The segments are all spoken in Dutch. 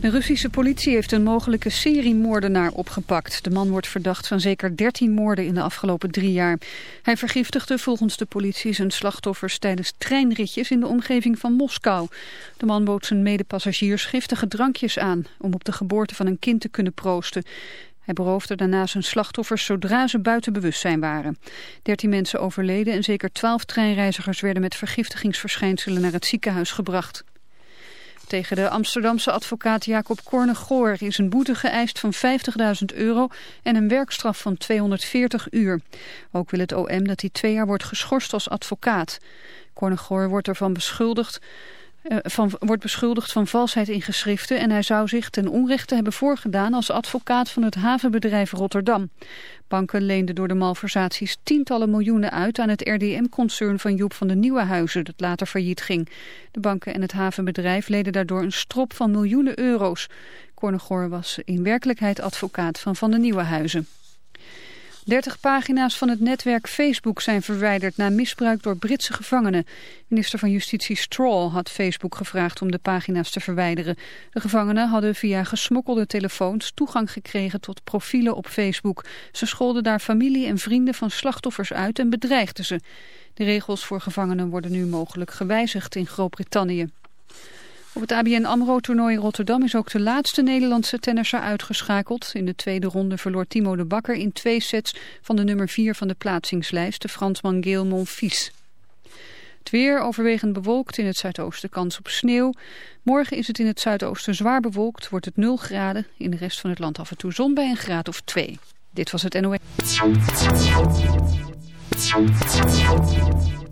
De Russische politie heeft een mogelijke seriemoordenaar opgepakt. De man wordt verdacht van zeker 13 moorden in de afgelopen drie jaar. Hij vergiftigde volgens de politie zijn slachtoffers tijdens treinritjes in de omgeving van Moskou. De man bood zijn medepassagiers giftige drankjes aan om op de geboorte van een kind te kunnen proosten. Hij beroofde daarna zijn slachtoffers zodra ze buiten bewustzijn waren. Dertien mensen overleden en zeker twaalf treinreizigers werden met vergiftigingsverschijnselen naar het ziekenhuis gebracht. Tegen de Amsterdamse advocaat Jacob Kornegoor is een boete geëist van 50.000 euro en een werkstraf van 240 uur. Ook wil het OM dat hij twee jaar wordt geschorst als advocaat. Kornegoor wordt ervan beschuldigd van, wordt beschuldigd van valsheid in geschriften en hij zou zich ten onrechte hebben voorgedaan als advocaat van het havenbedrijf Rotterdam. Banken leenden door de malversaties tientallen miljoenen uit aan het RDM-concern van Joep van de Nieuwenhuizen, dat later failliet ging. De banken en het havenbedrijf leden daardoor een strop van miljoenen euro's. Kornegoor was in werkelijkheid advocaat van Van de Nieuwenhuizen. 30 pagina's van het netwerk Facebook zijn verwijderd na misbruik door Britse gevangenen. Minister van Justitie Straw had Facebook gevraagd om de pagina's te verwijderen. De gevangenen hadden via gesmokkelde telefoons toegang gekregen tot profielen op Facebook. Ze scholden daar familie en vrienden van slachtoffers uit en bedreigden ze. De regels voor gevangenen worden nu mogelijk gewijzigd in Groot-Brittannië. Op het ABN AMRO-toernooi in Rotterdam is ook de laatste Nederlandse tennisser uitgeschakeld. In de tweede ronde verloor Timo de Bakker in twee sets van de nummer 4 van de plaatsingslijst, de Fransman Gael Monfils. Het weer overwegend bewolkt, in het zuidoosten kans op sneeuw. Morgen is het in het zuidoosten zwaar bewolkt, wordt het 0 graden. In de rest van het land af en toe zon bij een graad of 2. Dit was het NOS.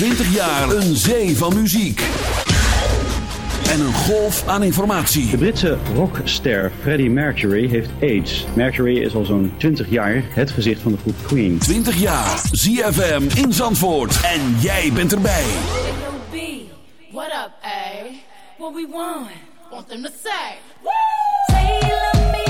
20 jaar een zee van muziek. En een golf aan informatie. De Britse rockster Freddie Mercury heeft AIDS. Mercury is al zo'n 20 jaar het gezicht van de groep Queen. 20 jaar. ZFM in Zandvoort. En jij bent erbij. What up, A? What we want? Want them to say. Gotta please me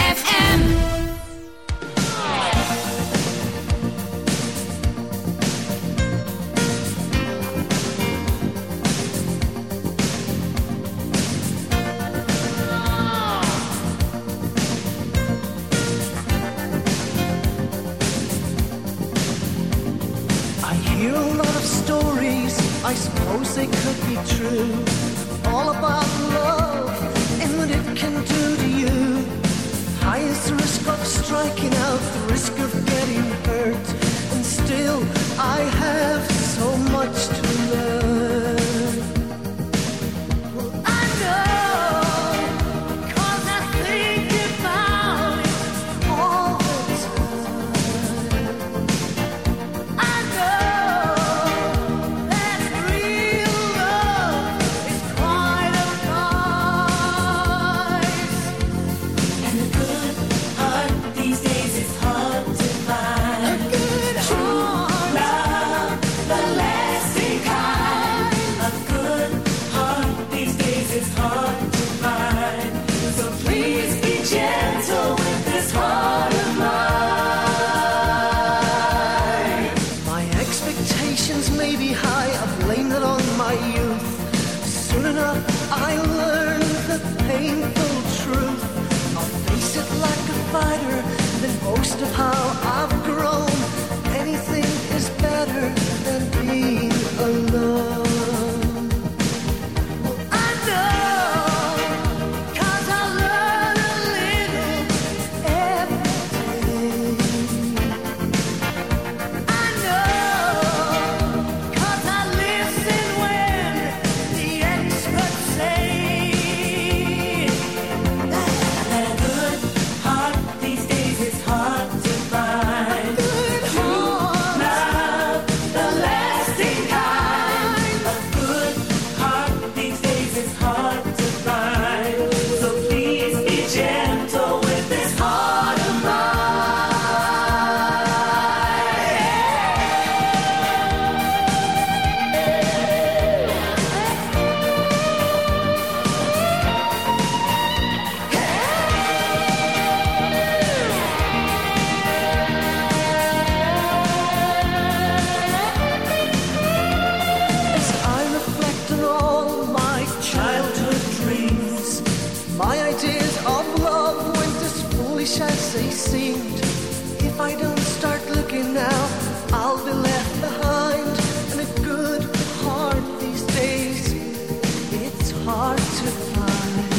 Hard to find.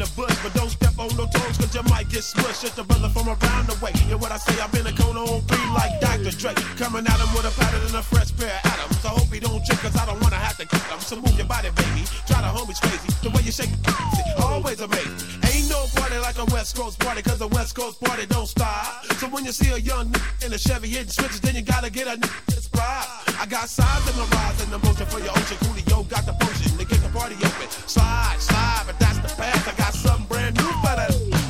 the bush, but don't step on no toes, cause you might get smushed. It's a brother from around the way. And what I say, I've been a cone on three like Dr. Dre. Coming at him with a pattern and a fresh pair of atoms. I hope he don't trip, cause I don't wanna have to kick him. So move your body, baby. Try the homies crazy. The way you shake, always amazing. Ain't no party like a West Coast party, cause a West Coast party don't stop. So when you see a young in a Chevy hitting switches, then you gotta get a nigga. I got signs in the rise and the motion for your ocean. Coolio got the potion party open. Slide, slide, but that's the path. I got something brand new for that.